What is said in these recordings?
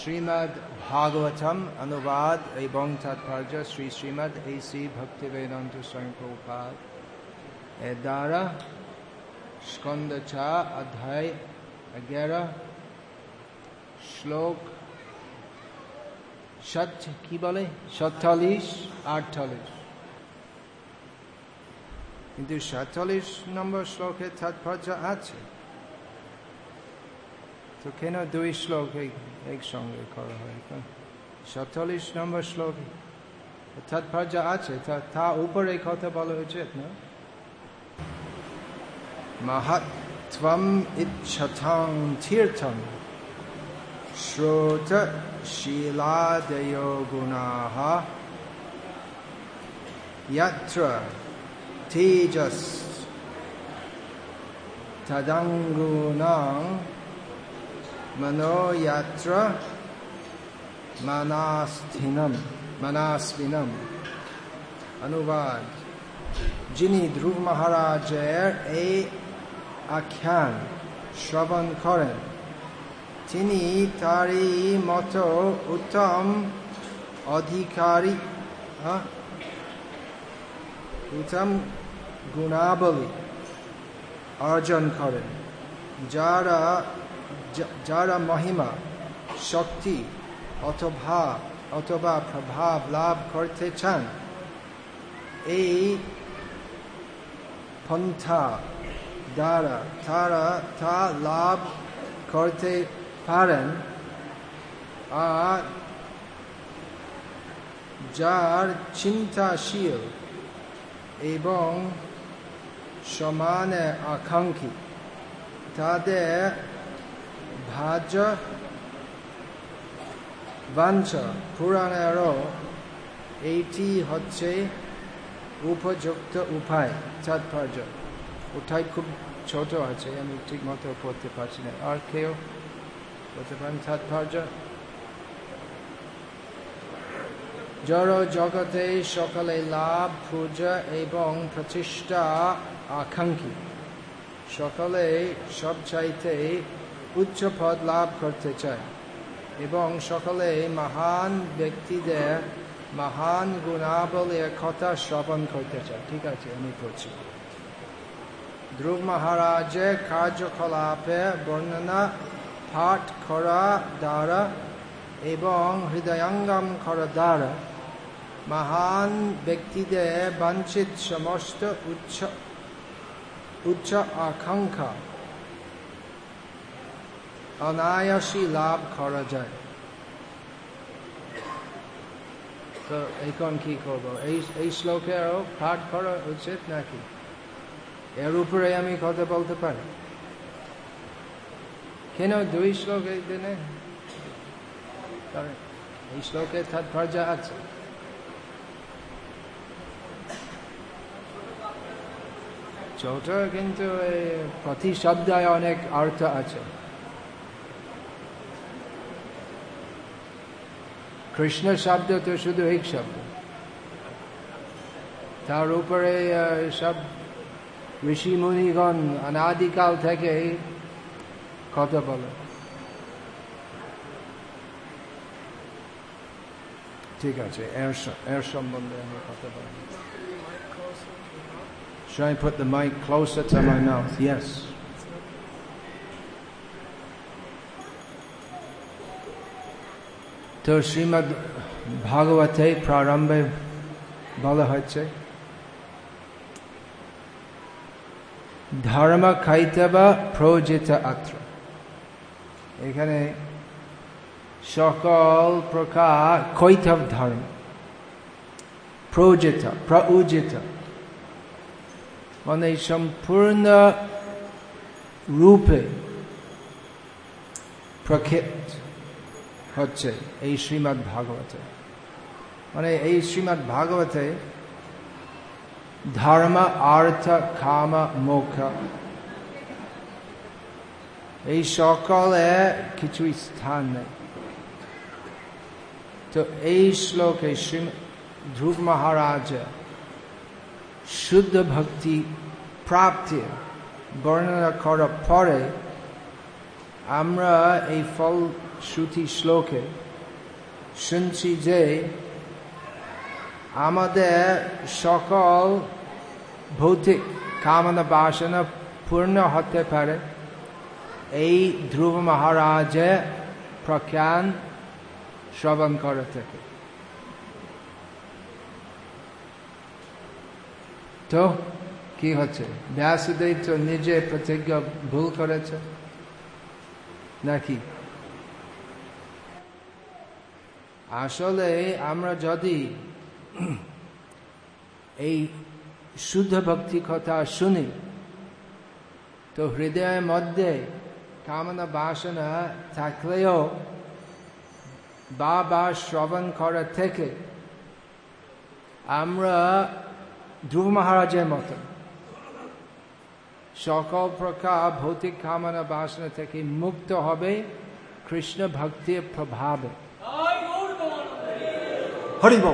শ্রীমদ ভাগবতম অনুবাদ এবং তাৎপর্য শ্রী শ্রীমদ এসি ভক্তি বেদান্ত স্বয়ং প্রভুপাদ এর দ্বারা স্কন্দ চা অধ্যায় এগারো শ্লোক সত কি বলে? সাতচল্লিশ আটচল্লিশ কিন্তু সাতচল্লিশ নম্বর শ্লোকে তাৎপর্য আছে। তো কেন দুই শ্লোক একসঙ্গে করা হয় সাতচল্লিশ নম্বর শ্লোক তাৎপর্য আছে তা উপরে কথা বলা উচিত না महत्वम् इच्छथां तीर्थं श्रोतशीलादयो गुणाः यत्र तेजस् तदङ्गूनां মনোয়াত্র মানাস্থিনম মানাসবিনম অনুবাদ যিনি ধ্রুব মহারাজের এই আখ্যান শ্রবণ করেন তিনি তারই মত উত্তম অধিকারী উত্তম গুণাবলী অর্জন করেন যারা যারা মহিমা, শক্তি অথবা অথবা প্রভাব লাভ করতে চান, এই পন্থা দ্বারা তারা তা লাভ করতে পারেন। আর যার চিন্তাশীল এবং সমানে আকাঙ্ক্ষী, তাদের ভাজ্য, বাঞ্ছ, পুরাণেরও এইটি হচ্ছে উপযুক্ত উপায়, তাৎপর্য। ওটাই খুব ছোট আছে, আমি ঠিক মতো পড়তে পারছি না। আর কেউ বলতে পারেন তাৎপর্য? জড় জগতে সকালে লাভ, পূজা এবং প্রতিষ্ঠা, আকাঙ্ক্ষী। সকলে সব চাইতে উচ্চ পদ লাভ করতে চায় এবং সকলে মহান ব্যক্তিদের মহান গুণাবলীর কথা শ্রবণ করতে চায়। ঠিক আছে, আমি করছি ধ্রুব মহারাজের কার্যকলাপে বর্ণনা, পাঠ করা, দ্বারা এবং হৃদয়ঙ্গম করা দ্বারা মহান ব্যক্তিদের বাঞ্ছিত সমস্ত উচ্চ উচ্চ আকাঙ্ক্ষা অনায়াসী লাভ করা যায়। তো এখন কি করব? এই এই শ্লোকেরও পাঠ করা উচিত নাকি? এর উপরে আমি কথা বলতে পারি। কেন দুই শ্লোক এই দিনে? এই শ্লোকের তাৎপর্য আছে। ছোট কিন্তু প্রতি শব্দায় অনেক অর্থ আছে। কৃষ্ণ শব্দ তো শুধু এক শব্দ তার উপরে সব ঋষি মুনিগণ অনাদিকাল থেকে কথা বলে ঠিক আছে, এর এর সম্বন্ধে আমি কথা বলি Should I put the mic closer to my mouth? Yes. তো শ্রীমদ ভাগবতে প্রারম্ভে বলা হচ্ছে ধর্ম খাইতবা প্রজিত আত্র। এখানে সকল প্রকার কৈতব ধর্ম প্রজিত প্রউজিত মানে সম্পূর্ণ রূপে প্রক্ষিত হচ্ছে এই শ্রীমৎ ভাগবতে। মানে এই শ্রীমৎ ভাগবতে ধর্ম, অর্থ, কাম, মোক্ষ এই সকলে কিছুই স্থান নেই। তো এই শ্লোকে শ্রী ধ্রুব মহারাজ শুদ্ধ ভক্তি প্রাপ্তি বর্ণনা করার পরে আমরা এই ফল শ্রুতি শ্লোকে শুনছি যে আমাদের সকল ভৌতিক কামনা বাসনা পূর্ণ হতে পারে। এই ধ্রুব মহারাজে প্রখ্যান শ্রবণ করে থেকে। তো, কি হচ্ছে? ব্যাসদেব তো নিজে প্রতিজ্ঞা ভুল করেছে। নাকি? আসলে আমরা যদি এই শুদ্ধ ভক্তি কথা শুনি, তো হৃদয়ের মধ্যে কামনা বাসনা থাকলেও বা বা শ্রবণ করা থেকে আমরা ধ্রুব মহারাজের মতো সকল প্রকার ভৌতিক কামনা বাসনা থেকে মুক্ত হবে, কৃষ্ণ ভক্তির প্রভাবে। হরিব।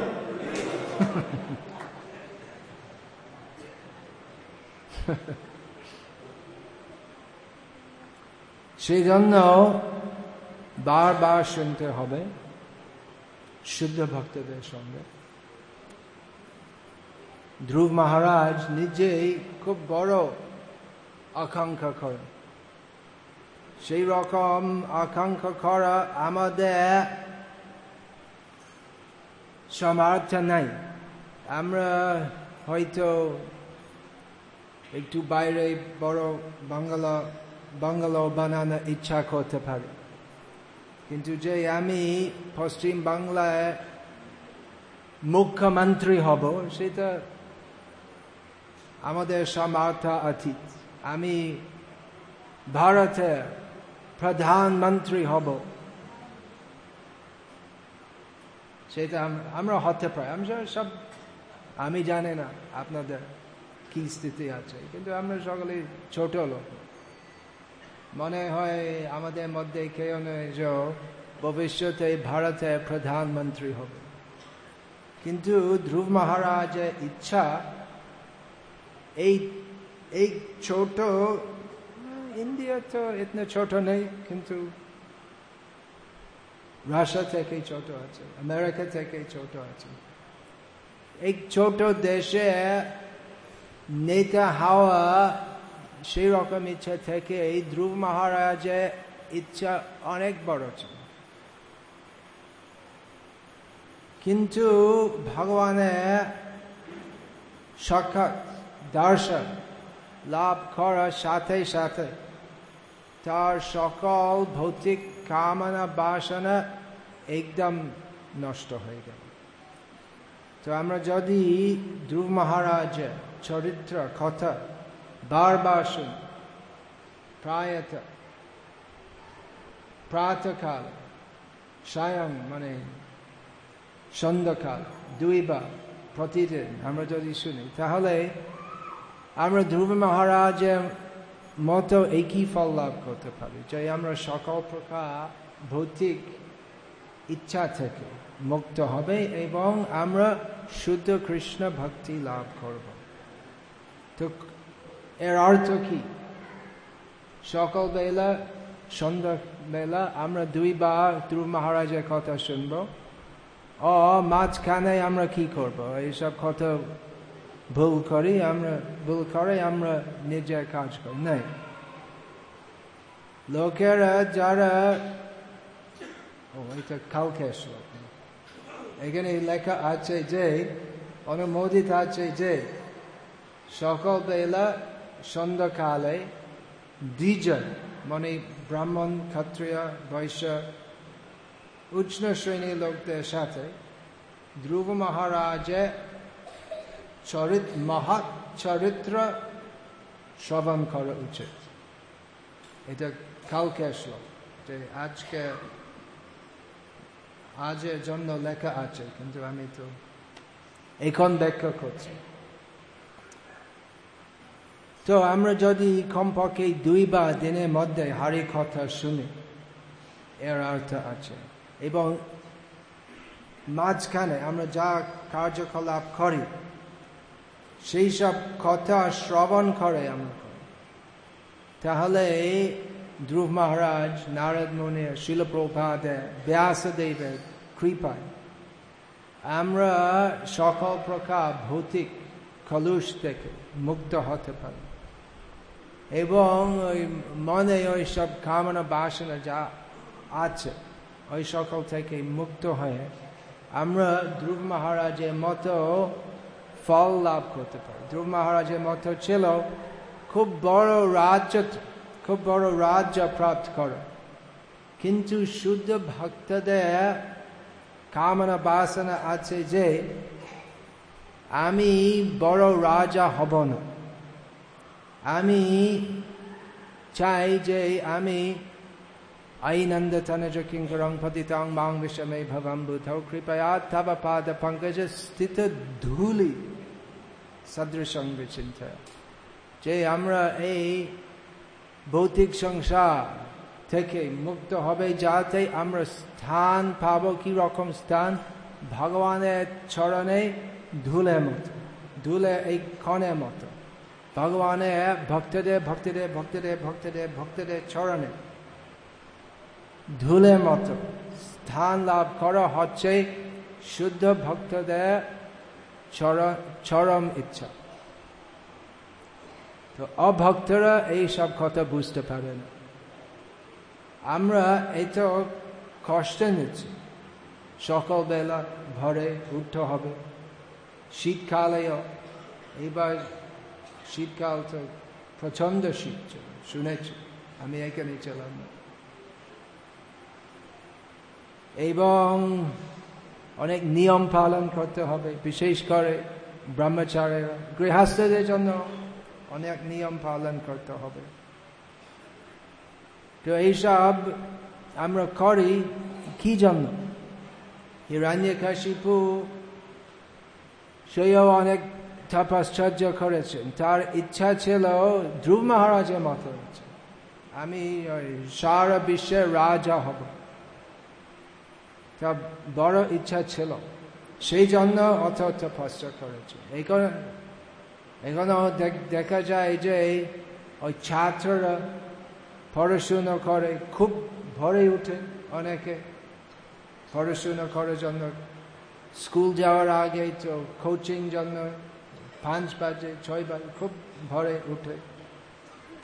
সেই জন্য বারবার শুনতে হবে শুদ্ধ ভক্তদের সঙ্গে। ধ্রুব মহারাজ নিজেই খুব বড় আকাঙ্ক্ষা করে সেই রকম আকাঙ্ক্ষা করা আমাদের সামর্থ্য নাই। আমরা হয়তো একটু বাইরে বড় বাংলা বাংলা বানানোর ইচ্ছা করতে পারি। কিন্তু যে আমি পশ্চিম বাংলায় মুখ্যমন্ত্রী হব, সেটা আমাদের সামর্থ্য অতীত। আমি ভারতের প্রধানমন্ত্রী হব। সেটা আমরা হতে পারি আমি সব আমি জানি না আপনাদের কি স্থিতি আছে, কিন্তু আমরা সকলে ছোট লোক। মনে হয় আমাদের মধ্যে কেউ নয় যে ভবিষ্যতে ভারতে প্রধানমন্ত্রী হবে। কিন্তু ধ্রুব মহারাজের ইচ্ছা এই এই ছোট ইন্ডিয়া তো ইতনে ছোট নেই, কিন্তু রাশিয়া থেকে ছোট আছে আমেরিকা থেকে ছোট আছে এই ছোট দেশে নেতা হাওয়া সেই রকম ইচ্ছা থেকে এই ধ্রুব মহারাজের ইচ্ছা অনেক বড় ছিল কিন্তু ভগবানের সাক্ষাৎ দর্শন লাভ করার সাথে সাথে তার সকল ভৌতিক কামনা, বাসনা একদম নষ্ট হয়ে গেল। তো আমরা যদি ধ্রুব মহারাজ চরিত্র, কথা বারবার শুন, প্রায়ত প্রাতকাল, সায়ং মানে সন্ধ্যাকাল দুইবার প্রতিদিন আমরা যদি শুনি, তাহলে আমরা ধ্রুব মহারাজের মতো একই ফল লাভ করতে পারি যে আমরা সকল প্রকার ভৌতিক ইচ্ছা থেকে মুক্ত হবে এবং আমরা শুদ্ধ কৃষ্ণ ভক্তি লাভ করব। তো এর অর্থ কি? সন্ধ্যা বেলা আমরা দুইবার ধ্রুব মহারাজের কথা শুনব। ও মাঝখানে আমরা কি করব? এইসব কথা ভুল করি আমরা ভুল করে আমরা নিজের কাজ করি নাই লোকেরা যারা ও এটা কালকে এখানে লেখা আছে যে অনুমোদিত আছে যে সকল বেলা সন্ধ্যাকালে দ্বিজন মানে ব্রাহ্মণ ক্ষত্রিয় বৈশ্য উচ্চ শ্রেণির লোকদের সাথে ধ্রুব মহারাজের চরিত মহৎ চরিত্র শ্রবণ করা উচিত এটা কাউকে শ্লোক যে আজকে আজের জন্য লেখা আছে, কিন্তু আমি তো এখন ব্যাখ্যা করছি। তো আমরা যদি কমপক্ষে দুইবার দিনের মধ্যে হারি কথা শুনি, এর অর্থ আছে। এবং মাঝখানে আমরা যা কার্যকলাপ করি সেই সব কথা শ্রবণ করে আমরা তাহলে ধ্রুব মহারাজ নারদ মুনি শিলপ্রভাতে ব্যাসদেবের কৃপায় আমরা সকল প্রকার ভৌতিক কলুষ থেকে মুক্ত হতে পারি। এবং ওই মনে ওই সব কামনা বাসনা যা আছে, ওই সকল থেকে মুক্ত হয়ে আমরা ধ্রুব মহারাজের মতো ফল লাভ করতে পারে। ধ্রুব মহারাজের মত ছিল খুব বড় রাজ্য খুব বড় রাজ্য প্রাপ্ত করো। কিন্তু শুদ্ধ ভক্তদের কামনা বাসনা আছে যে, আমি বড় রাজা হব না। আমি চাই যে আমি আইনন্দ তনজ কিঙ্করং পতিতং মাং বিষমে ভবম বুধ পাদ পঙ্কজ স্থিত ধূলি। সদৃশং বিচিন্ত যে আমরা এই ভৌতিক সংসার থেকে মুক্ত হবে, যাতে আমরা স্থান পাবো কি রকম স্থান? ভগবানের চরণে ধুলে মতো, ধুলে এই ক্ষণের মতো। ভগবানের ভক্তদের ভক্তদের ভক্তদের ভক্তদের ভক্তদের চরণে ধুলের মতো স্থান লাভ করা হচ্ছে শুদ্ধ ভক্তদের চরম ইচ্ছা। তো অভক্তরা এই সব কথা বুঝতে পারে না আমরা এত কষ্ট নিচ্ছি। সকালবেলা ভরে উঠতে হবে। শীতকালেও এইবার শীতকাল তো প্রচণ্ড শীত শুনেছি, আমি এখানে ছিলাম। না এবং অনেক নিয়ম পালন করতে হবে, বিশেষ করে ব্রহ্মচারীরা। গৃহস্থদের জন্য অনেক নিয়ম পালন করতে হবে। তো এইসব আমরা করি কি জন্য? হিরণ্য কাশিপু সেও অনেক তপশ্চর্য করেছেন। তার ইচ্ছা ছিল ধ্রুব মহারাজের মতো আমি সারা বিশ্বের রাজা হব। তা বড় ইচ্ছা ছিল, সেই জন্য অর্থ অর্থ তপস্যা করেছে। এখন এখনও দেখা যায় যে ওই ছাত্ররা পড়াশুনো করে, খুব ভরে উঠে অনেকে। পড়াশুনো করার জন্য স্কুল যাওয়ার আগে তো কোচিং জন্য পাঁচ বাজে, ছয় বাজে খুব ভরে উঠে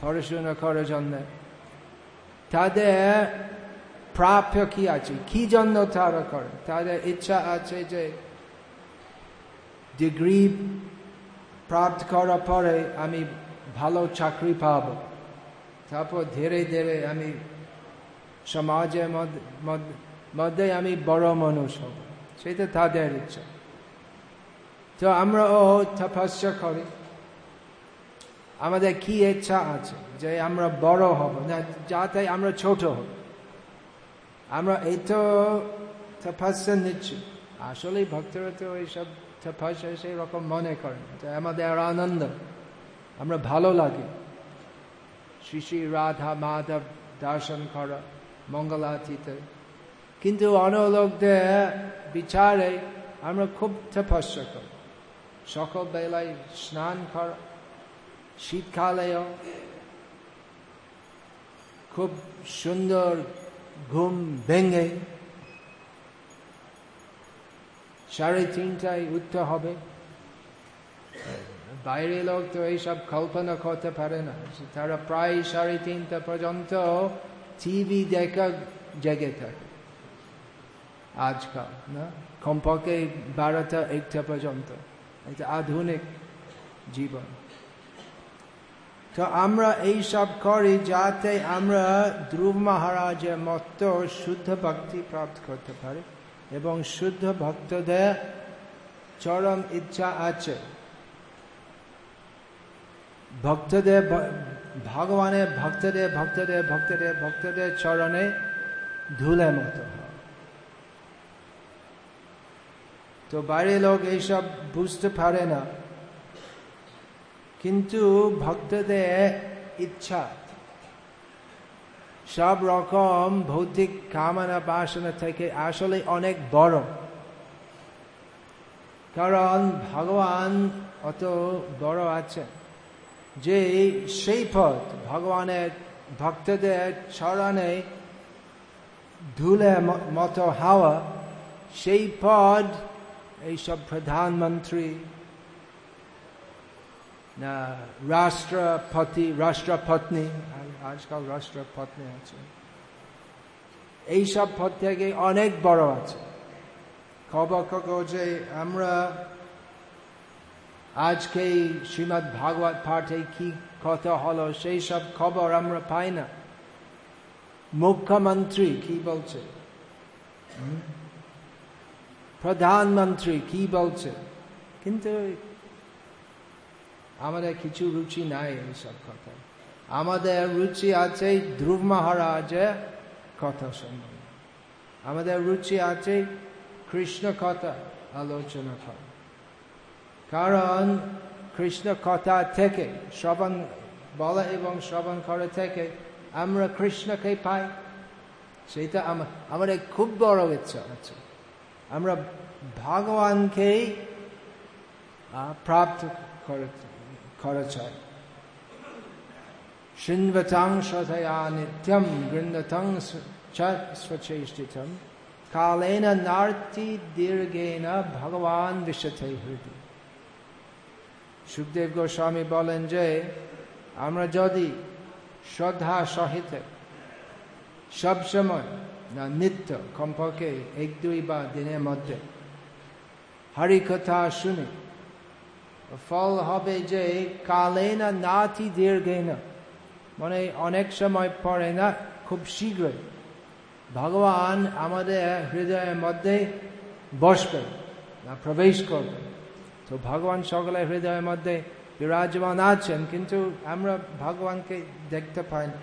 পড়াশুনো করার জন্য। তাদের প্রাপ্য কি আছে। কি জন্য তারা করে? তাদের ইচ্ছা আছে যে ডিগ্রি প্রাপ্ত করার পরে আমি ভালো চাকরি পাব। তারপর ধীরে ধীরে আমি সমাজের মধ্যে আমি বড় মানুষ হব। সেটা তাদের ইচ্ছা। তো আমরা ও তপস্যা করি। আমাদের কি ইচ্ছা আছে যে আমরা বড় হব, না, যাতে আমরা ছোট হব আমরা এই তো তপস্যা নিচ্ছি আসলে ভক্তরা তো এইসব তপস্যা সেই রকম মনে করেন। আমাদের আনন্দ। আমরা ভালো লাগে। শ্রী শ্রী রাধা মাধব দর্শন করা, মঙ্গলাতীতে। কিন্তু অন্য লোকদের বিচারে আমরা খুব তপস্যা করি। সকল বেলায় স্নান করা, শীতকালেও খুব সুন্দর ঘুম ভেঙে সাড়ে তিনটায় উঠতে হবে। বাইরে লোক তো এইসব কল্পনা করতে পারে না। তারা প্রায় সাড়ে তিনটা পর্যন্ত টিভি দেখা জেগে থাকে। আজকাল, না? কমপক্ষে বারোটা, একটা পর্যন্ত। এটা আধুনিক জীবন। তো আমরা এই সব করি যাতে আমরা ধ্রুব মহারাজের মতো শুদ্ধ ভক্তি প্রাপ্ত করতে পারি এবং শুদ্ধ ভক্তদের চরম ইচ্ছা আছে। ভক্তদের ভগবানের ভক্তদের ভক্তদের ভক্তদের ভক্তদের চরণে ধুলে মতো তো বাইরের লোক এইসব বুঝতে পারে না। কিন্তু ভক্তদের ইচ্ছা। সব রকম ভৌতিক কামনা বাসনা থেকে আসলে অনেক বড়। কারণ ভগবান অত বড় আছে যে সেই পথ ভগবানের ভক্তদের চরণে ধুলে মতো হাওয়া, সেই পদ, এইসব প্রধানমন্ত্রী রাষ্ট্রপতি রাষ্ট্রপত্নী আজকাল রাষ্ট্রপত্নী আছে এইসব পদ থেকে অনেক বড় আছে খবর যে আমরা আজকে শ্রীমৎ ভাগবত পাঠে কি কথা হলো সেই সব খবর আমরা পাই না মুখ্যমন্ত্রী কি বলছে প্রধানমন্ত্রী কি বলছে কিন্তু আমাদের কিছু রুচি নাই এইসব কথা। আমাদের রুচি আছে ধ্রুব মহারাজের কথা সম্বন্ধে আমাদের রুচি আছে কৃষ্ণ কথা আলোচনা করা। কারণ কৃষ্ণ কথা থেকে, শ্রবণ বলা এবং শ্রবণ করে থেকে আমরা কৃষ্ণকে পাই। সেটা আমাদের খুব বড় ইচ্ছা আছে। আমরা ভগবানকেই প্রাপ্ত করা খরচ হয় শৃণবতাং শ্রধয়া নিত্যম গৃণতং স্বচেষ্টিতম কালেন নার্তি দীর্ঘেন ভগবান বিশ্বথে হৃদি সুখদেব গোস্বামী বলেন যে আমরা যদি শ্রদ্ধা সহিত সবসময় না নিত্য কমপক্ষে এক দুই বা দিনের মধ্যে হরি কথা শুনি ফল হবে যে কালে না নাতি দীর্ঘে না মানে অনেক সময় পরে না, খুব শীঘ্রই। ভগবান আমাদের হৃদয়ের মধ্যে বসবে না, প্রবেশ করবে। তো ভগবান সকলের হৃদয়ের মধ্যে বিরাজমান আছেন, কিন্তু আমরা ভগবানকে দেখতে পাই না।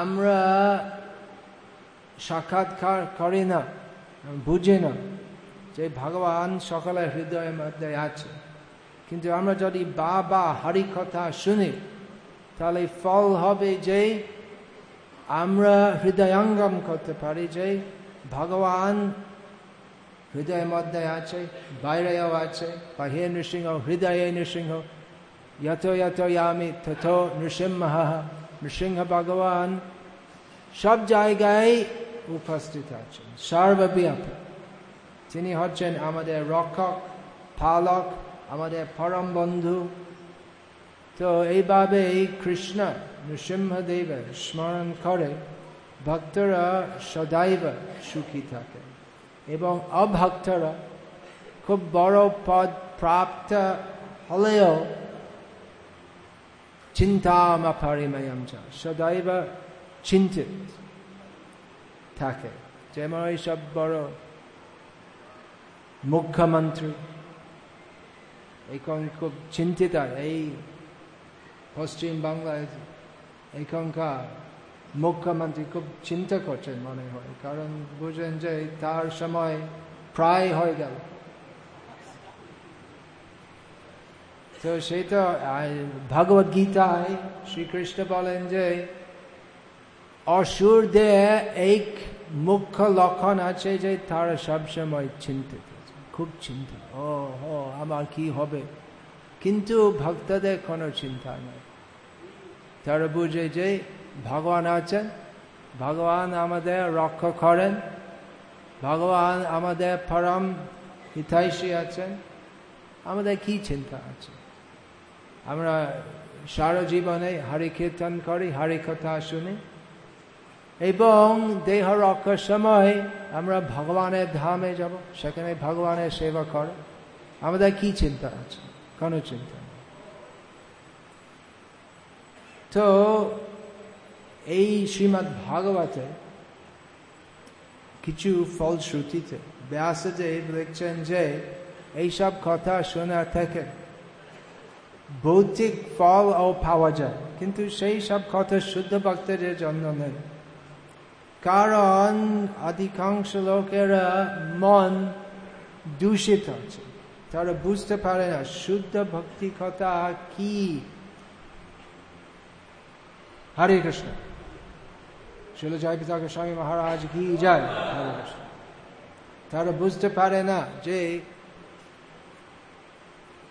আমরা সাক্ষাৎকার করি না, বুঝি না। যে ভগবান সকলের হৃদয়ের মধ্যে আছে। কিন্তু আমরা যদি বা বা হরি কথা শুনি, তাহলে ফল হবে যে আমরা হৃদয়ঙ্গম করতে পারি যে ভগবান হৃদয়ের মধ্যে আছে, বাইরেও আছে, বাহির নৃসিংহ, হৃদয়ে নৃসিংহ। যত যত ইয়ামি তথ নৃসিংহ নৃসিংহ ভগবান সব জায়গায় উপস্থিত আছেন, সর্বব্যাপী। তিনি হচ্ছেন আমাদের রক্ষক, পালক, আমাদের পরম বন্ধু। তো এইভাবে এই কৃষ্ণ নৃসিংহদেবের স্মরণ করে, ভক্তরা সদাইব সুখী থাকে এবং অভক্তরা খুব বড় পদ প্রাপ্ত হলেও চিন্তামা পরিময়ম সদাইব চিন্তিত থাকে। যেমন এইসব বড় মুখ্যমন্ত্রী। এখন খুব চিন্তিত। এই পশ্চিম বাংলায় এখনকার মুখ্যমন্ত্রী খুব চিন্তা করছেন মনে হয়। কারণ বুঝেন যে তার সময় প্রায় হয়ে গেল। তো সেটা ভগবত গীতায় শ্রীকৃষ্ণ বলেন যে অসুর অসুরদের এক মুখ্য লক্ষণ আছে যে তারা সবসময় চিন্তিত। খুব চিন্তা। ও ও আমার কি হবে? কিন্তু ভক্তদের কোনো চিন্তা নেই। তারা বুঝে যে ভগবান আছেন, ভগবান আমাদের রক্ষা করেন, ভগবান আমাদের পরম হিতাইষী আছেন। আমাদের কি চিন্তা আছে? আমরা সারা জীবনে হরি কীর্তন করি হরি কথা শুনি। এবং দেহ রক্ষার সময় আমরা ভগবানের ধামে যাব, সেখানে ভগবানের সেবা করে। আমাদের কি চিন্তা আছে? কোনো চিন্তা তো এই শ্রীমৎ ভাগবতে কিছু ফলশ্রুতিতে ব্যাসদেব দেখছেন যে, এইসব কথা শোনা থেকে ভৌতিক ফল ও পাওয়া যায়, কিন্তু সেই সব কথা শুদ্ধ ভক্তদের জন্য নেই। কারণ অধিকাংশ লোকেরা মন দূষিত আছে তারা বুঝতে পারে না শুদ্ধ ভক্তি কথা কি। হরে কৃষ্ণ। শিল জয় পিতা গোস্বামী মহারাজ, কি যায় হরে কৃষ্ণ। তারা বুঝতে পারে না যে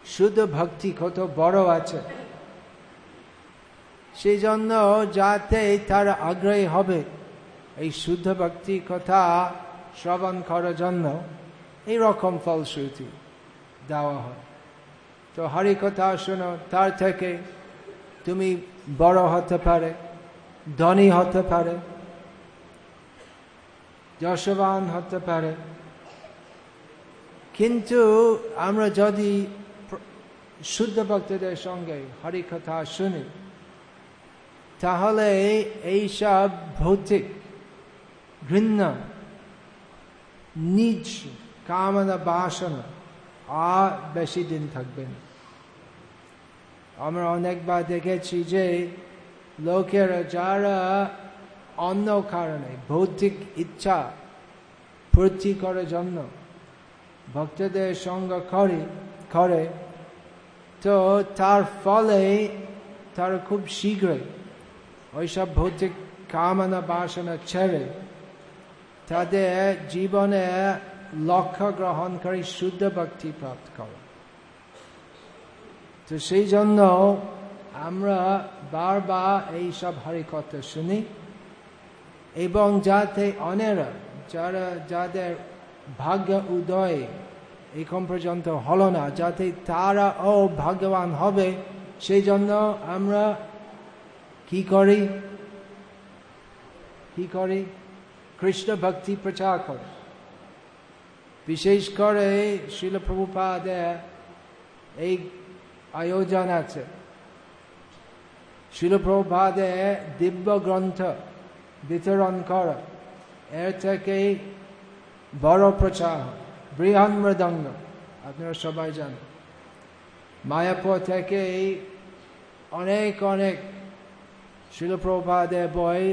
শুদ্ধ ভক্তি কত বড় আছে। সেই জন্য যাতে তারা আগ্রহী হবে। এই শুদ্ধ ভক্তি কথা শ্রবণ করার জন্য এইরকম ফলশ্রুতি দেওয়া হয়। তো হরি কথা শোনো, তার থেকে তুমি বড় হতে পারে, ধনী হতে পারে, যশবান হতে পারে। কিন্তু আমরা যদি শুদ্ধ ভক্তদের সঙ্গে হরি কথা শুনি, তাহলে এইসব ভৌতিক ঘৃণা নিজ কামনা বাসনা আর বেশি দিন থাকবে না আমরা অনেকবার দেখেছি যে লোকেরা যারা অন্য কারণে ভৌতিক ইচ্ছা পূর্তি করার জন্য ভক্তদের সঙ্গ করে করে তো তার ফলে তারা খুব শীঘ্রই ওইসব ভৌতিক কামনা বাসনা ছেড়ে তাদের জীবনে লক্ষ্য গ্রহণ করে শুদ্ধ ভক্তি প্রাপ্ত করে। তো সেই জন্য আমরা বারবার এইসব হরিকথা শুনি এবং যাতে অনেরা যারা, যাদের ভাগ্য উদয় এখন পর্যন্ত হলো না, যাতে তারা ও ভাগ্যবান হবে, সেই জন্য আমরা কি করি? কি করি? কৃষ্ণ ভক্তি প্রচার করে বিশেষ করে শিলপ্রভুপাদে এই আয়োজন আছে শিলপ্রভুপাদে দিব্য গ্রন্থ বিতরণ করা এর থেকে বড় প্রচার বৃহৎ মৃদঙ্গ আপনারা সবাই জানেন মায়াপুর থেকে অনেক অনেক শিলপ্রভাদের বই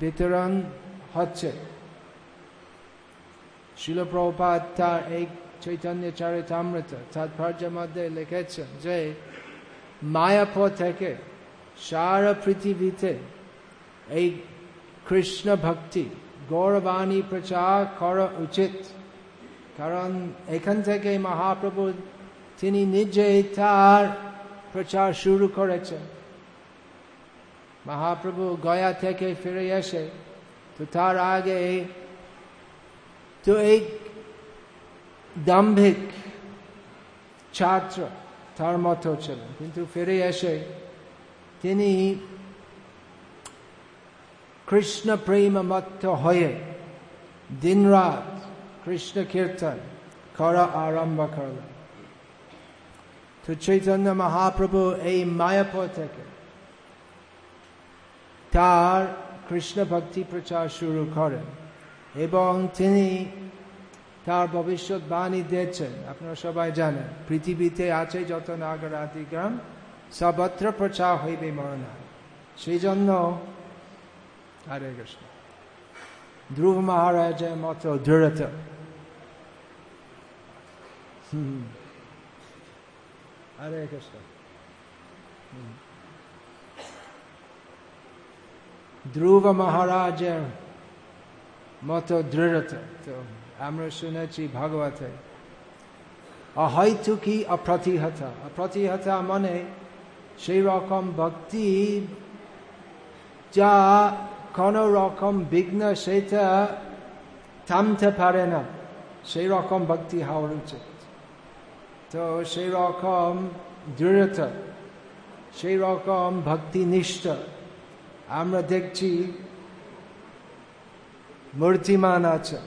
বিতরণ হচ্ছে। শিলপ্রভাত তার এই চৈতন্য চারিতামৃত তাৎপর্যের মধ্যে লিখেছেন যে মায়াপুর থেকে সারা পৃথিবীতে এই কৃষ্ণ ভক্তি গৌরবাণী প্রচার করা উচিত। কারণ এখান থেকে মহাপ্রভু তিনি নিজে তার প্রচার শুরু করেছেন। মহাপ্রভু গয়া থেকে ফিরে এসে তো তার আগে তো এই দাম্ভিক ছাত্র তার মতো ছিলেন কিন্তু ফিরে এসে তিনি কৃষ্ণ প্রেম মত্ত হয়ে দিনরাত কৃষ্ণ কীর্তন করা আরম্ভ করলেন তো চৈতন্য মহাপ্রভু এই মায়াপুর থেকে তার কৃষ্ণ ভক্তি প্রচার শুরু করেন এবং তিনি তার ভবিষ্যৎ বাণী দিয়েছেন। আপনারা সবাই জানেন, পৃথিবীতে আছে যত নাগরাতি গ্রাম সর্বত্র প্রচার হইবে মরণা সেই জন্য হরে কৃষ্ণ। ধ্রুব মহারাজের মতো দৃঢ়তা। হরে কৃষ্ণ। ধ্রুব মহারাজের মতো দৃঢ়তা তো আমরা শুনেছি ভাগবতে। অহৈতুকি অপ্রতিহতা। অপ্রতিহতা মানে সেই রকম ভক্তি যা কোন রকম বিঘ্ন সেটা থামতে পারে না। সেই রকম ভক্তি হওয়ার উচিত। তো সেই রকম দৃঢ়তা, সেই রকম ভক্তি নিষ্ঠা আমরা দেখছি মূর্তিমান আছে।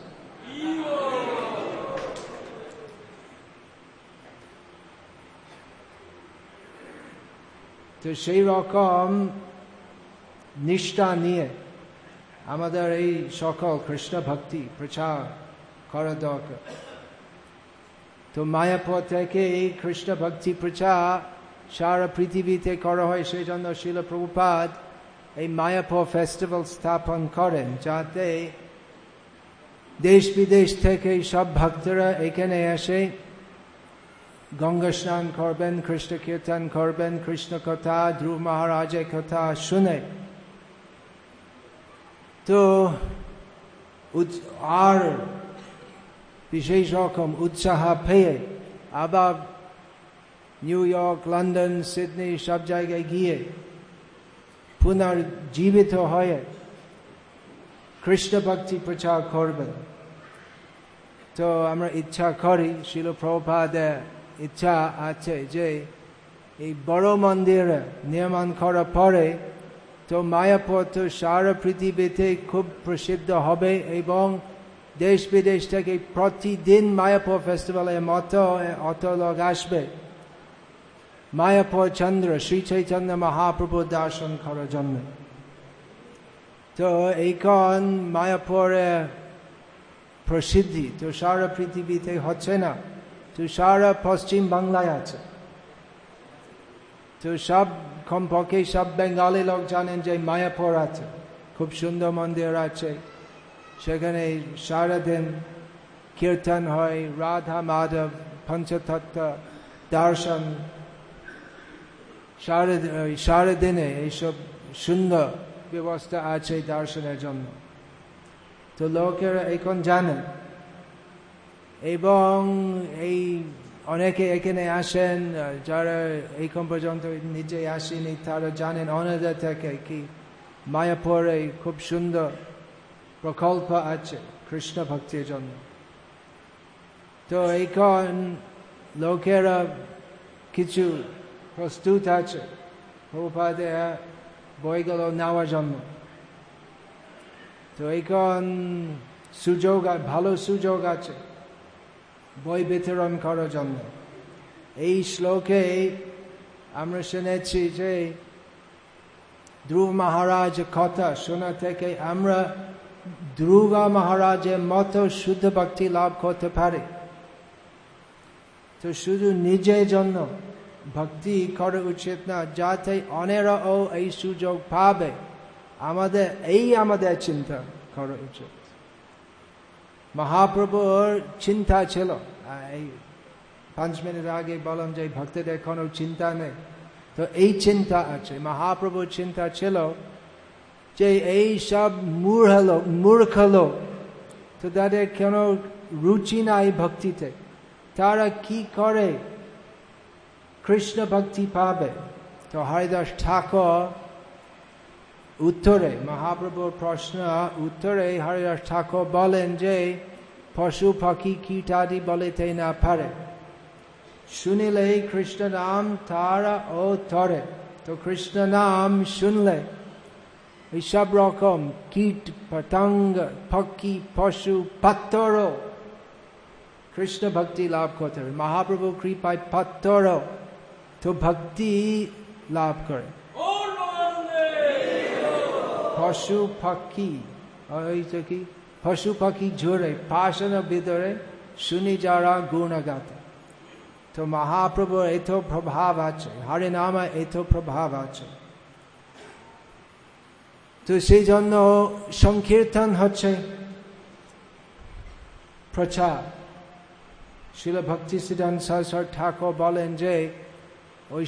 তো সেই রকম নিষ্ঠা নিয়ে আমাদের এই সকল কৃষ্ণ ভক্তি প্রচার করা দরকার। তো মায়াপুর থেকে এই কৃষ্ণ ভক্তি প্রচার সারা পৃথিবীতে করা হয়, সেই জন্য শিল প্রভুপাদ এই মায়াপুর ফেস্টিভ্যাল স্থাপন করেন যাতে দেশ বিদেশ থেকে সব ভক্তরা এখানে এসে গঙ্গা স্নান করবেন, কৃষ্ণ কীর্তন করবেন, কৃষ্ণ কথা, ধ্রুব মহারাজের কথা শুনে। তো আর বিশেষ রকম উৎসাহ পেয়ে আবার নিউ ইয়র্ক, লন্ডন, সিডনি সব জায়গায় গিয়ে পুনর্জীবিত হয়ে কৃষ্ণ ভক্তি প্রচার করবেন। তো আমরা ইচ্ছা করি, শিল প্রভাদের ইচ্ছা আছে যে এই বড় মন্দিরে নির্মাণ করার পরে তো মায়াপুর তো সারা পৃথিবীতে খুব প্রসিদ্ধ হবে এবং দেশ বিদেশ থেকে প্রতিদিন মায়াপুর ফেস্টিভ্যালের মতো অত লোক আসবে। মায়াপুর চন্দ্র শ্রী চৈতন্য মহাপ্রভু দর্শন করার জন্য তো এইখন মায়াপুরে প্রসিদ্ধি তো সারা পৃথিবীতে হচ্ছে না তো সারা পশ্চিম বাংলায় আছে তো সব কমপক্ষে সব বেঙ্গালি লোক জানেন যে মায়াপুর আছে খুব সুন্দর মন্দির আছে সেখানে সারাদিন কীর্তন হয় রাধা মাধব পঞ্চতত্ত্ব দর্শন সারাদিনে এইসব সুন্দর ব্যবস্থা আছে দর্শনের জন্য। তো লোকেরা এখন জানেন এবং এই অনেকে এখানে আসেন, যারা এখন পর্যন্ত নিজে আসেনি, তারা জানেন অনেদের থেকে কি মায়াপুরে খুব সুন্দর প্রকল্প আছে কৃষ্ণ ভক্তির জন্য। তো এখন লোকেরা কিছু প্রস্তুত আছে প্রভুপাদে বইগুলো নেওয়ার জন্য তো এখন সুযোগ ভালো সুযোগ আছে বই বিতরণ করার জন্য এই শ্লোকে আমরা শুনেছি যে ধ্রুব মহারাজ কথা শোনা থেকে আমরা ধ্রুবা মহারাজের মতো শুদ্ধ ভক্তি লাভ করতে পারি। তো শুধু নিজের জন্য ভক্তি করা উচিত না যাতে অনেরাও এই সুযোগ পাবে আমাদের এই আমাদের চিন্তা করা উচিত মহাপ্রভুর চিন্তা ছিল এই পাঁচ মিনিট আগে বললাম যে ভক্তদের কোনো চিন্তা নেই তো এই চিন্তা আছে মহাপ্রভুর চিন্তা ছিল যে এই সব মূর্খ লোক মূর্খ লোক তো তাদের কেন রুচি নাই ভক্তিতে তারা কি করে কৃষ্ণ ভক্তি পাবে। তো হরিদাস ঠাকুর উত্তরে, মহাপ্রভুর প্রশ্ন উত্তরে হরিদাস ঠাকুর বলেন যে, পশু, পাখি কীটাদি বলিতে না পারে। শুনিলে কৃষ্ণ নাম তারা ও তরে তো কৃষ্ণ নাম শুনলে সব রকম কীট, পতঙ্গ পক্ষী পশু পাত্তর কৃষ্ণ ভক্তি লাভ করতে হবে। মহাপ্রভু কৃপায় পাত্তর তো ভক্তি লাভ করে। পশু পাখি ওইটা কি? পশু পাখি জোরে পাশন ভিতরে শুনি যারা গুণগাত তো মহাপ্রভুর এত প্রভাব আছে। হরে নামা এত প্রভাব আছে। তো সেই জন্য সংকীর্তন হচ্ছে প্রচার। শিল ভক্তি সিদ্ধান্ত সরস্বর ঠাকুর বলেন যে ওই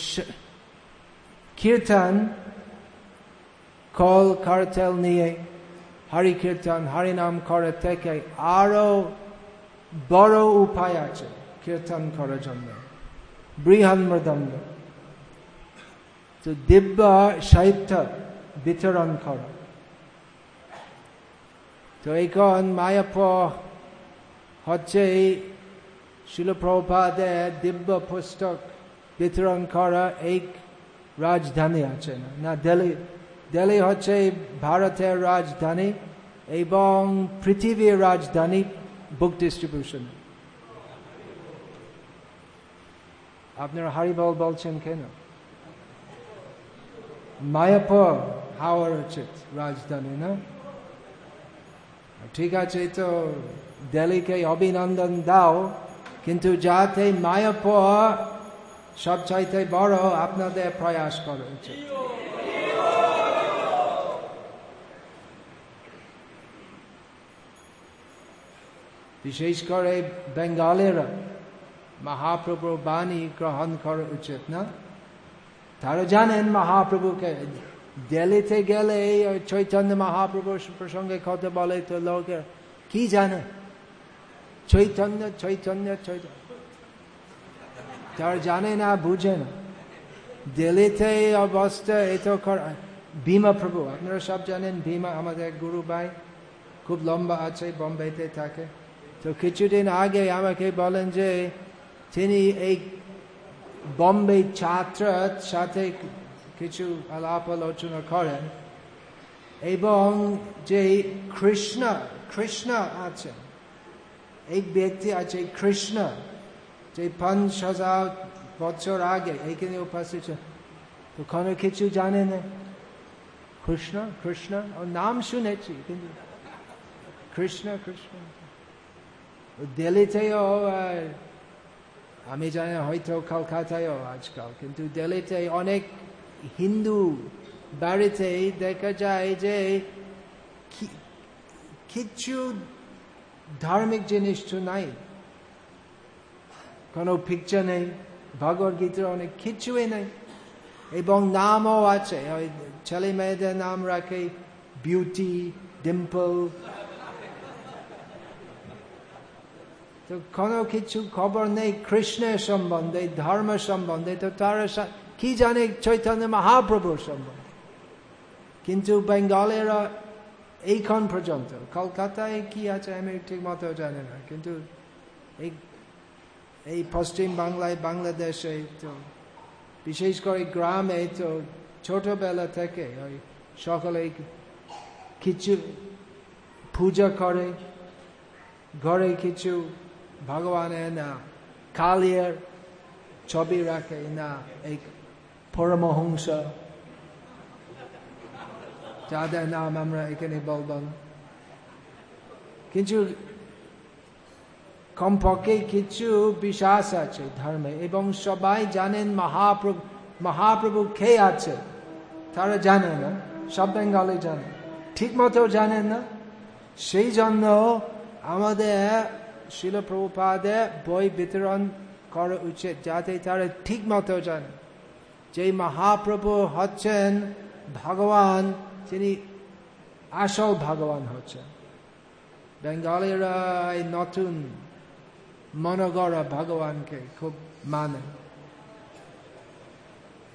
কীর্তন, কল কার্তেল নিয়ে হরি কীর্তন হরিনাম করে থেকে আরও বড় উপায় আছে কীর্তন করার জন্য। বৃহৎ মৃদঙ্গ তো দিব্য সাহিত্য বিতরণ কর। তো এখন মায়াপ হচ্ছে শিলপ্রভাদের দিব্য পুস্তক বিতরণ করা এই রাজধানী আছে না না দিল্লি দিল্লি হচ্ছে ভারতের রাজধানী এবং পৃথিবীর রাজধানী বুক ডিস্ট্রিবিউশন আপনার হারিবল বলছেন কেন মায়াপুর হাওয়ার হচ্ছে রাজধানী না ঠিক আছে তো দিল্লিকে অভিনন্দন দাও কিন্তু যাতে মায়াপুর সব চাইতে বড় আপনাদের প্রয়াস করা উচিত। বিশেষ করে বেঙ্গলেরা মহাপ্রভুর বাণী গ্রহণ করা উচিত, না? তারা জানেন মহাপ্রভুকে। দিল্লিতে গেলে এই চৈতন্য মহাপ্রভুর প্রসঙ্গে কথা বলে তো লোকের কি জানে? চৈতন্য চৈতন্য চৈতন্য। তারা জানে না, বুঝে না। দিল্লিতে অবস্থা এত ভীমা প্রভু, আপনারা সব জানেন, ভীমা আমাদের গুরু ভাই। খুব লম্বা আছে বম্বেতে থাকে। তো কিছুদিন আগে আমাকে বলেন যে, তিনি এই বম্বে ছাত্রের সাথে কিছু আলাপ আলোচনা করেন। এবং যে কৃষ্ণ কৃষ্ণ আছে, এক ব্যক্তি আছে, কৃষ্ণ। যে পাঁচ হাজার বছর আগে এইখানে উপস্থিত তো কোনো কিছু জানে না কৃষ্ণ কৃষ্ণ ওর নাম শুনেছি কিন্তু কৃষ্ণ কৃষ্ণ দিল্লিতেও আমি জানি হয়তো কলকাতায়ও আজকাল কিন্তু দিল্লিতে অনেক হিন্দু বাড়িতে দেখা যায় যে কিছু ধার্মিক জিনিস তো নাই কোনো পিকচার নেই ভগবত গীতার অনেক কিছুই নেই। এবং নামও আছে, ওই ছেলে মেয়েদের নাম রাখে বিউটি ডিম্পল তো কোনো কিছু খবর নেই, কৃষ্ণের সম্বন্ধে, ধর্ম সম্বন্ধে, তো তারা কি জানে চৈতন্য মহাপ্রভুর সম্বন্ধে। কিন্তু বেঙ্গলেরা এইক্ষণ পর্যন্ত, কলকাতায় কি আছে আমি ঠিক মতো জানি না, কিন্তু এই এই পশ্চিম বাংলায় বাংলাদেশে তো, বিশেষ করে গ্রামে তো ছোটবেলা থেকে ওই সকলে কিছু পূজা করে, ঘরে কিছু ভগবানের না, কালিয়ার ছবি রাখে না এই পরমহংস। যাদের নাম আমরা এখানে বলব কিন্তু কমপক্ষে কিছু বিশ্বাস আছে ধর্মে, এবং সবাই জানেন মহাপ্রভু মহাপ্রভু কে আছে। তারা জানে না, সব বেঙ্গলে জানে। ঠিক মতো জানেন না। সেই জন্য আমাদের শিলপ্রভুপাদে বই বিতরণ করা উচিত যাতে তারা ঠিক মতো জানে। যে মহাপ্রভু হচ্ছেন ভগবান, তিনি আসল ভগবান হচ্ছেন। বেঙ্গলিরা নতুন মনগড়া ভগবানকে খুব মানে।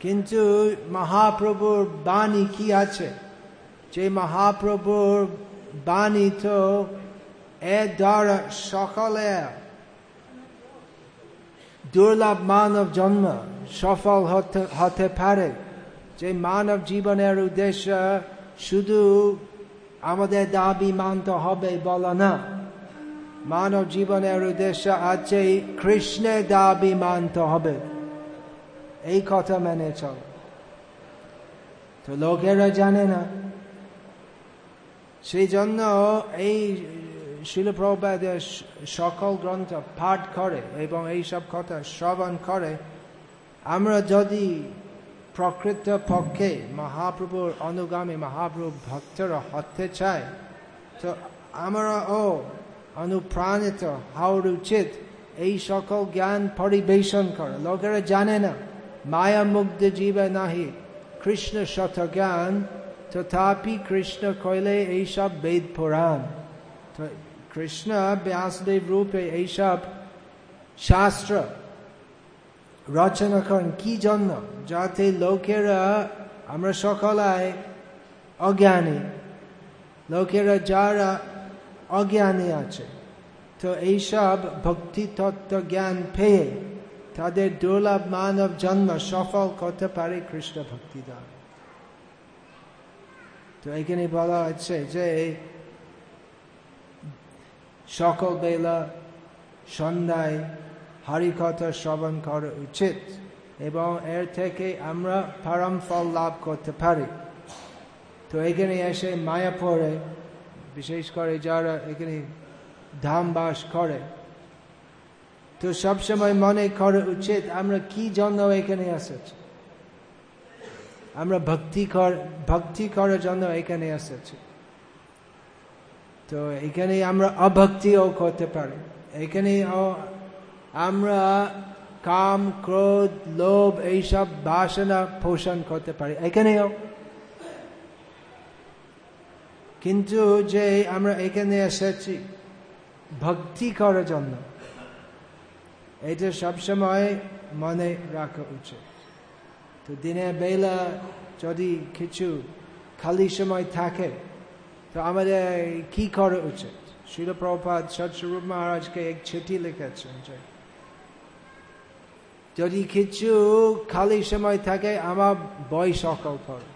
কিন্তু মহাপ্রভুর বাণী কি আছে? যে মহাপ্রভুর বাণী তো এর দ্বারা সকলে দুর্লভ মানব জন্ম সফল হতে পারে। যে মানব জীবনের উদ্দেশ্য শুধু আমাদের দাবি মানতে হবে বলা না। মানব জীবনের উদ্দেশ্য আছে কৃষ্ণের দাবি মানতে হবে। এই কথা মেনে চল। তো লোকেরা জানে না। সেই জন্য এই শিলপ্রবাদের সকল গ্রন্থ পাঠ করে এবং এই সব কথা শ্রবণ করে। আমরা যদি প্রকৃত পক্ষে মহাপ্রভুর অনুগামী মহাপ্রভু ভক্তরা হতে চায় তো আমরা ও অনুপ্রাণিত হওয়ার উচিত এই সকল জ্ঞান পরিবেশন করে লোকেরা জানে না মায়া মুগ্ধ জীবে নাহি কৃষ্ণ শত জ্ঞান তথাপি কৃষ্ণ কইলে এইসব বেদ পুরাণ কৃষ্ণ ব্যাসদেব রূপে এইসব শাস্ত্র রচনা করেন কি জন্য যাতে লোকেরা আমরা সকলায় অজ্ঞানী লোকেরা যারা অজ্ঞানী আছে। তো এইসব ভক্তি তত্ত্ব জ্ঞান পেয়ে তাদের দুর্লভ মানব জন্ম সফল করতে পারে কৃষ্ণ ভক্তি দ্বারা তো এখানে বলা হচ্ছে যে সকল বেলা সন্ধ্যায় হরিকথা শ্রবণ করা উচিত এবং এর থেকে আমরা পরম ফল লাভ করতে পারি। তো এখানে এসে মায়াপুরে বিশেষ করে যারা এখানে ধাম বাস করে। তো সবসময় মনে করা উচিত, আমরা কি জন্য এখানে এসেছি? আমরা ভক্তি কর, ভক্তি করার জন্য এখানে এসেছি। তো এখানে আমরা অভক্তিও করতে পারি। এখানে আমরা কাম, ক্রোধ, লোভ, এইসব বাসনা পোষণ করতে পারি। এখানেও কিন্তু যে আমরা এখানে এসেছি, ভক্তি করার জন্য, এটা সবসময় মনে রাখা উচিত। তো দিনের বেলা যদি কিছু খালি সময় থাকে, তো আমাদের কি করা উচিত? শিলপ্রপাত সৎস্বরূপ মহারাজকে এক চিঠি লিখেছেন যে, যদি কিছু খালি সময় থাকে, আমার বই সকল পড়ে।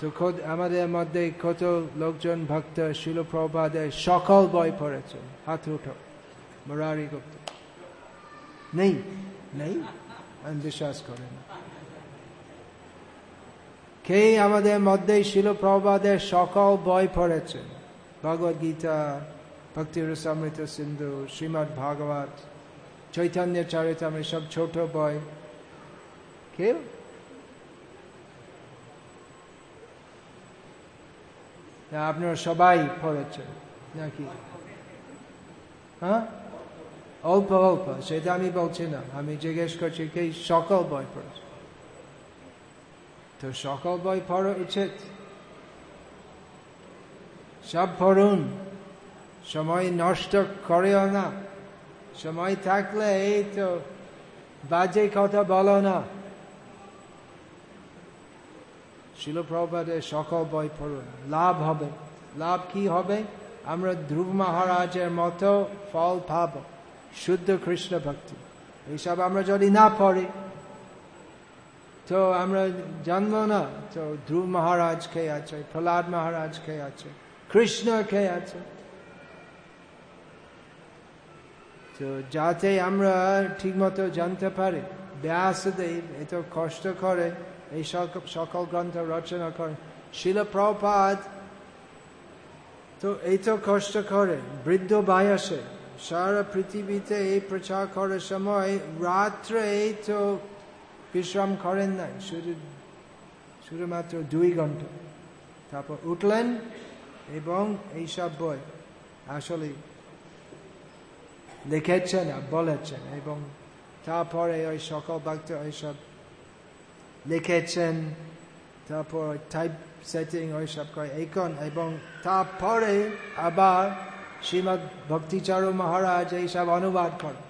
তো আমাদের মধ্যে কত লোকজন ভক্ত শিলপ্রপাদের সকল বই পড়েছেন হাত উঠো। মুরারি গুপ্ত। নেই? নেই? আমি বিশ্বাস করি না কে আমাদের মধ্যে শিলপ্রপাদের সকল বই পড়েছেন ভগবদ গীতা ভক্তি রসামৃত সিন্ধু শ্রীমৎ ভাগবত চৈতন্য চারিতামৃ সব ছোট বই। কেউ? আপনারা সবাই পড়েছেন, নাকি? হ্যাঁ? অল্প অল্প, সেটা আমি বলছি না। আমি জিজ্ঞেস করছি কি সকল বই পড়েছে তো সকল বই পড়া উচিত সব পড়ুন। সময় নষ্ট করেও না। সময় থাকলে এই তো বাজে কথা বলো না। শিলপ্রভাদের সকল বই পড়ুন। লাভ হবে। লাভ কি হবে? আমরা ধ্রুব মহারাজের মতো ফল পাব। শুদ্ধ কৃষ্ণ ভক্তি। এইসব আমরা যদি না পড়ি, তো আমরা জানব না। তো ধ্রুব মহারাজ কে আছে? প্রহ্লাদ মহারাজ কে আছে? কৃষ্ণ কে আছে? তো যাতে আমরা ঠিকমতো জানতে পারি, ব্যাসদেব এত কষ্ট করে এই সকল গ্রন্থ রচনা করে শিল প্রপাত, তো এই তো কষ্ট করে, বৃদ্ধ বয়সে, সারা পৃথিবীতে এই প্রচার করার সময় রাত্রে এই তো বিশ্রাম করেন নাই, শুধু, শুধুমাত্র দুই ঘণ্টা। তারপর উঠলেন এবং এইসব বই আসলে লিখেছেন বলেছেন এবং তারপরে ওই সকল ভক্ত ওইসব লিখেছেন, তারপর টাইপ সেটিং ওইসব করে এখন এবং তারপরে আবার শ্রীমৎ ভক্তিচারু মহারাজ এইসব অনুবাদ করে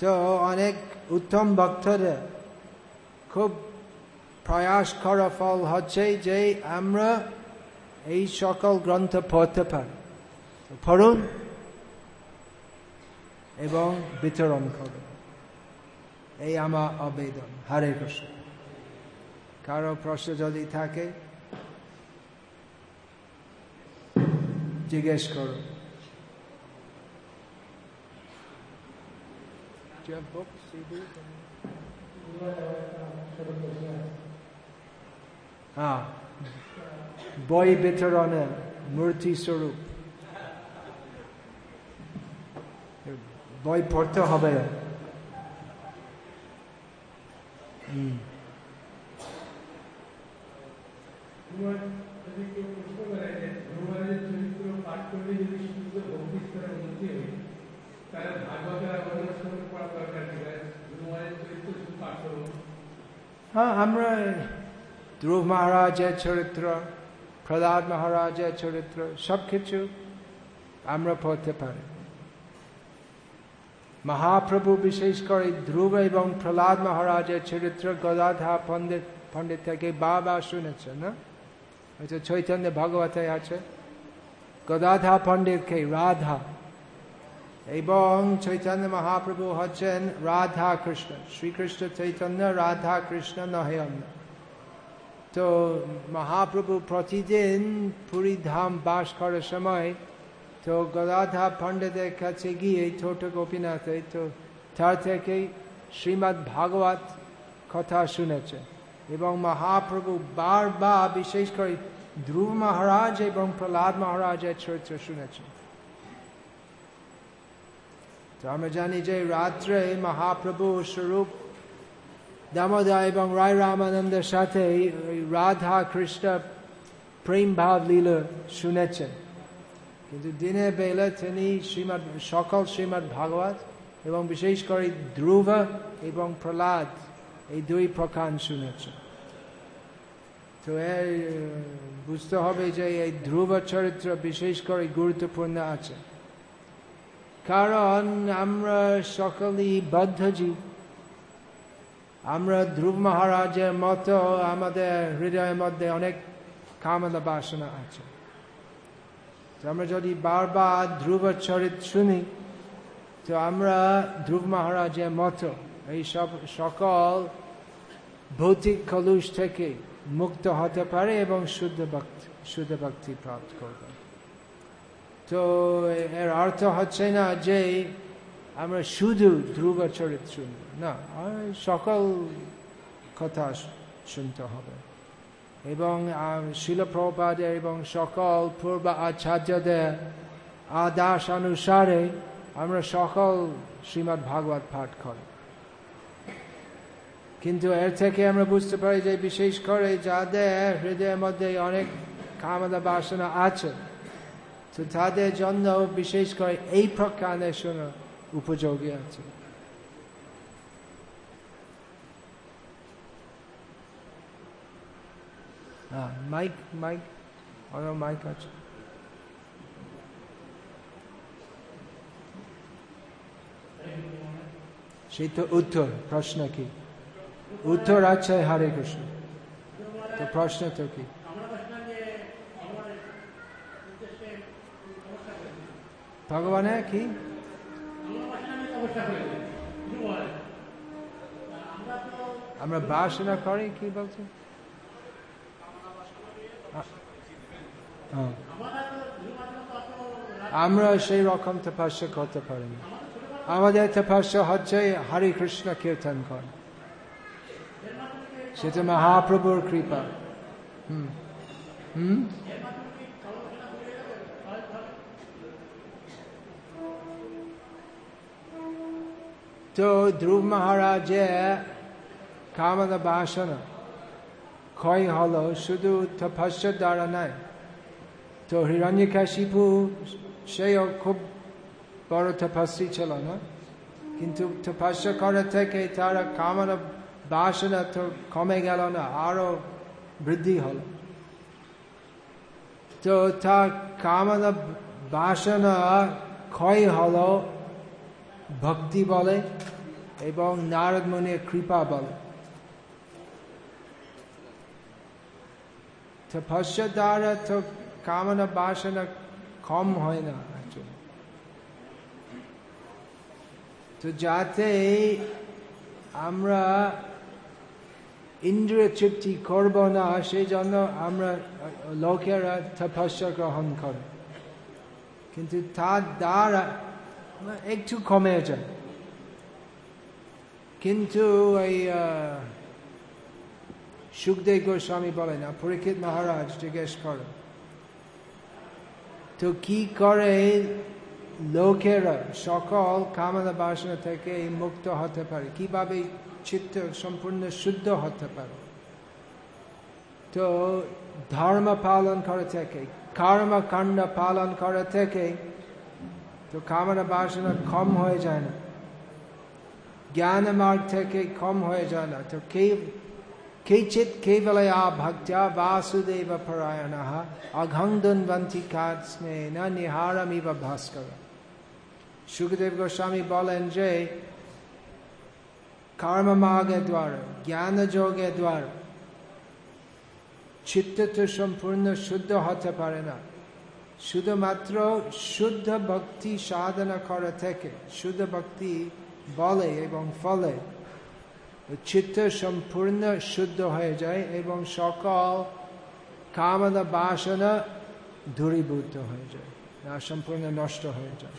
তো অনেক উত্তম ভক্তদের খুব প্রয়াস করা ফল হচ্ছে যে আমরা এই সকল গ্রন্থ পড়তে পারি। পড়ুন এবং বিতরণ করুন। এই আমার আবেদন। হরে কৃষ্ণ। কারও প্রশ্ন যদি থাকে, জিজ্ঞেস করুন হ্যাঁ বই বিতরণের মূর্তি স্বরূপ। বই পড়তে হবে। হ্যাঁ আমরা ধ্রুব মহারাজের চরিত্র, প্রহ্লাদ মহারাজের চরিত্র, সব কিছু আমরা পড়তে পারি। মহাপ্রভু বিশেষ করে ধ্রুব এবং প্রহ্লাদ মহারাজের চরিত্র গদাধা পণ্ডিত পণ্ডিত থেকে বাবা শুনেছে না? হয়তো চৈতন্য ভগবতে আছে। গদাধা পণ্ডিতকে রাধা এবং চৈতন্য মহাপ্রভু হচ্ছেন রাধা কৃষ্ণ শ্রীকৃষ্ণ চৈতন্য রাধা কৃষ্ণ নহে অন্য তো মহাপ্রভু প্রতিদিন পুরী ধাম বাস করার সময় তো গদাধা পণ্ডিতের কাছে গিয়ে ছোট গোপীনাথে তো তার থেকে শ্রীমৎ ভাগবত কথা শুনেছে এবং মহাপ্রভু বারবার বিশেষ করে ধ্রুব মহারাজ এবং প্রহ্লাদ মহারাজের চরিত্র শুনেছেন তো আমরা জানি যে রাত্রে মহাপ্রভু স্বরূপ দামোদর এবং রায় রামানন্দের সাথে রাধা কৃষ্ণ প্রেম ভাব লীলা শুনেছেন কিন্তু দিনের বেলা তিনি শ্রীমৎ সকল শ্রীমৎ ভাগবত এবং বিশেষ করে ধ্রুব এবং প্রহ্লাদ এই দুই প্রকার শুনেছেন তো বুঝতে হবে যে এই ধ্রুব চরিত্র বিশেষ করে গুরুত্বপূর্ণ আছে কারণ আমরা সকলেই বদ্ধজীব আমরা ধ্রুব মহারাজের মতো আমাদের হৃদয়ের মধ্যে অনেক কামনা বাসনা আছে। আমরা যদি বারবার ধ্রুব চরিত শুনি, তো আমরা ধ্রুব মহারাজের মতো এই সব সকল ভৌতিক কলুষ থেকে মুক্ত হতে পারে এবং শুদ্ধ ভক্তি শুদ্ধ ভক্তি প্রাপ্ত করবে। এর অর্থ হচ্ছে না যে আমরা শুধু ধ্রুব চরিত শুনব না সকল কথা শুনতে হবে। এবং শিলপ্রপাদের এবং সকল পূর্ব আচার্যদের আদাস অনুসারে আমরা সকল শ্রীমৎ ভাগবত পাঠ করি। কিন্তু এর থেকে আমরা বুঝতে পারি যে বিশেষ করে যাদের হৃদয়ের মধ্যে অনেক কামনা বাসনা আছে তো তাদের জন্য বিশেষ করে এই প্রকারের উপযোগী আছে মাইক মাইক অনেক মাইক আছে সেই তো উত্তর প্রশ্ন কি উত্তর আছে হরে কৃষ্ণ তো প্রশ্ন তো কি ভগবানের কি? আমরা বাসনা করি, কি বলছি? আমরা সেই রকম তপস্যা করতে পারি না। আমাদের তপস্যা হচ্ছে হরে কৃষ্ণ কীর্তন কর। সেটা মহাপ্রভুর কৃপা। হুম। হুম? তো ধ্রুব মহারাজে কামনা বাসনা ক্ষয় হলো শুধু তপস্যার দ্বারা নাই তো হিরণ্যকাশিপু সেও খুব বড় তপস্বী ছিল না কিন্তু তপস্যা করে থেকে তারা কামনা বাসনা তো কমে গেল না আরও বৃদ্ধি হল তো তার কামনা বাসনা ক্ষয় হল ভক্তি বলে এবং নারদ মনের কৃপা বলে। তপস্যা দ্বারা তো কামনা বাসনা কম হয় না তো যাতে আমরা ইন্দ্রিয় তৃপ্তি করব না সেই জন্য আমরা লোকেরা তপস্যা গ্রহণ করে। কিন্তু তার দ্বারা একটু কমে যায় কিন্তু এই সুখদেব গোস্বামী বলে না পরীক্ষিত মহারাজ, জিজ্ঞেস করে, তো কি করে লোকেরা সকল কামনা বাসনা থেকে মুক্ত হতে পারে? কীভাবে চিত্ত সম্পূর্ণ শুদ্ধ হতে পারে? তো ধর্ম পালন করে থেকে, কর্মকাণ্ড পালন করে থেকে তো কামনা বাসনা কম হয়ে যায় না। জ্ঞান মার্গ থেকে কম হয়ে যায় না। তো কে কেচিৎ কেবলয়া ভক্ত্যা বাসুদেব পরায়ণ অঘংদন্বন্তি কাৎস্নে না নিহারমিব ভাস্কর। সুখদেব গোস্বামী বলেন যে কর্মমার্গের দ্বারা জ্ঞান যোগের দ্বারা চিত্ত সম্পূর্ণ শুদ্ধ হতে পারে না। শুধুমাত্র শুদ্ধ ভক্তি সাধনা করা থেকে, শুদ্ধ ভক্তি বলে এবং ফলে চিত্ত সম্পূর্ণ শুদ্ধ হয়ে যায় এবং সকল কামনা বাসনা দূরীভূত হয়ে যায়, না সম্পূর্ণ নষ্ট হয়ে যায়।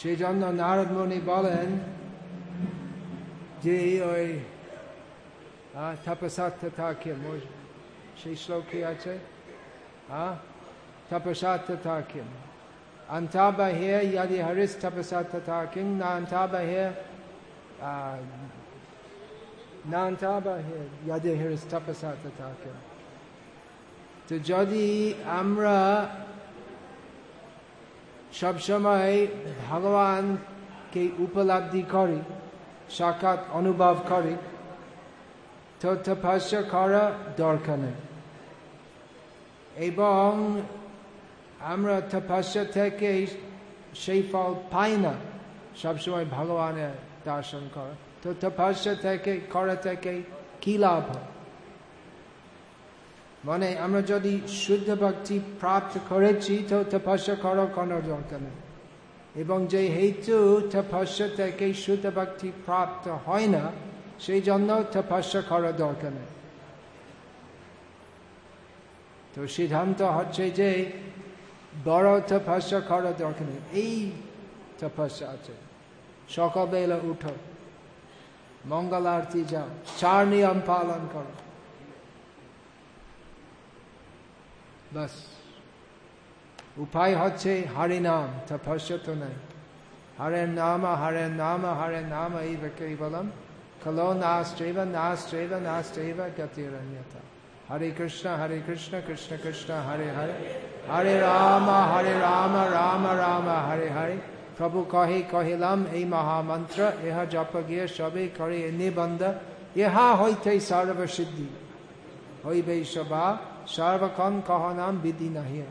সেই জন্য নারদ মুনি বলেন যে ওই তপসাত থাকে সেই শ্লোকে আছে তপসাত থাকে Antabahe yadi haris tapasa tata king na antabahe না antabahe yadi haris tapasa tata king তো যদি আমরা সবসময় ভগবানকে উপলব্ধি করি সাক্ষাৎ অনুভব করি তো তপস্যা করা দরকার নেই এবং আমরা তপস্যা থেকে সেই ফল পাই না। সবসময় ভগবানের দর্শন করা। তো তপস্যা থেকে, করা থেকে কি লাভ হয়? মানে আমরা যদি শুদ্ধ ভক্তি প্রাপ্ত করেছি, তো তপস্যা করো কোনো দরকার নেই। এবং যে হেতু তপস্যা থেকে শুদ্ধ ভক্তি প্রাপ্ত হয় না, সেই জন্য তপস্যা করা দরকার নেই। তো সিদ্ধান্ত হচ্ছে যে বড় তপস্যা করা দরকার নেই। এই তপস্যা আছে। সকালবেলা উঠো, মঙ্গল আরতি যাও, চার নিয়ম পালন করো। বাস। উপায় হচ্ছে হরি নাম, তপস্যা তো নাই। হরের নাম হরের নাম হরের নাম এই কেবলম। কলো নাস্ত্রেব নাস্ত্রেব নাস্ত্রেব গতিরণ্যতা। হরে কৃষ্ণ হরে কৃষ্ণ কৃষ্ণ কৃষ্ণ হরে হরে হরে রাম হরে রাম রাম রাম হরে হরে প্রভু কহে কহিলাম এই মহামন্ত্র ইহা জপ গিয়ে সবে করে নিবন্ধ ইহা হইতে সর্বসিদ্ধি হইবে সবা সর্বক্ষণ কহ নাম বিধি নাহিয়া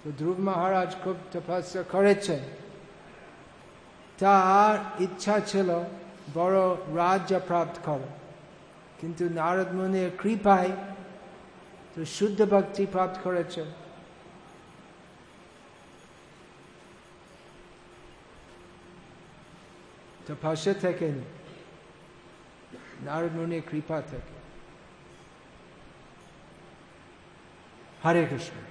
তো ধ্রুব মহারাজ খুব তপস্যা করেছেন তার ইচ্ছা ছিল বড় রাজ্য প্রাপ্ত কর কিন্তু নারদ মুনির কৃপায় তো শুদ্ধ ভক্তি প্রাপ্ত করেছেন। পাশে থাকেন নারদ মুনির কৃপা থেকে। হরে কৃষ্ণ।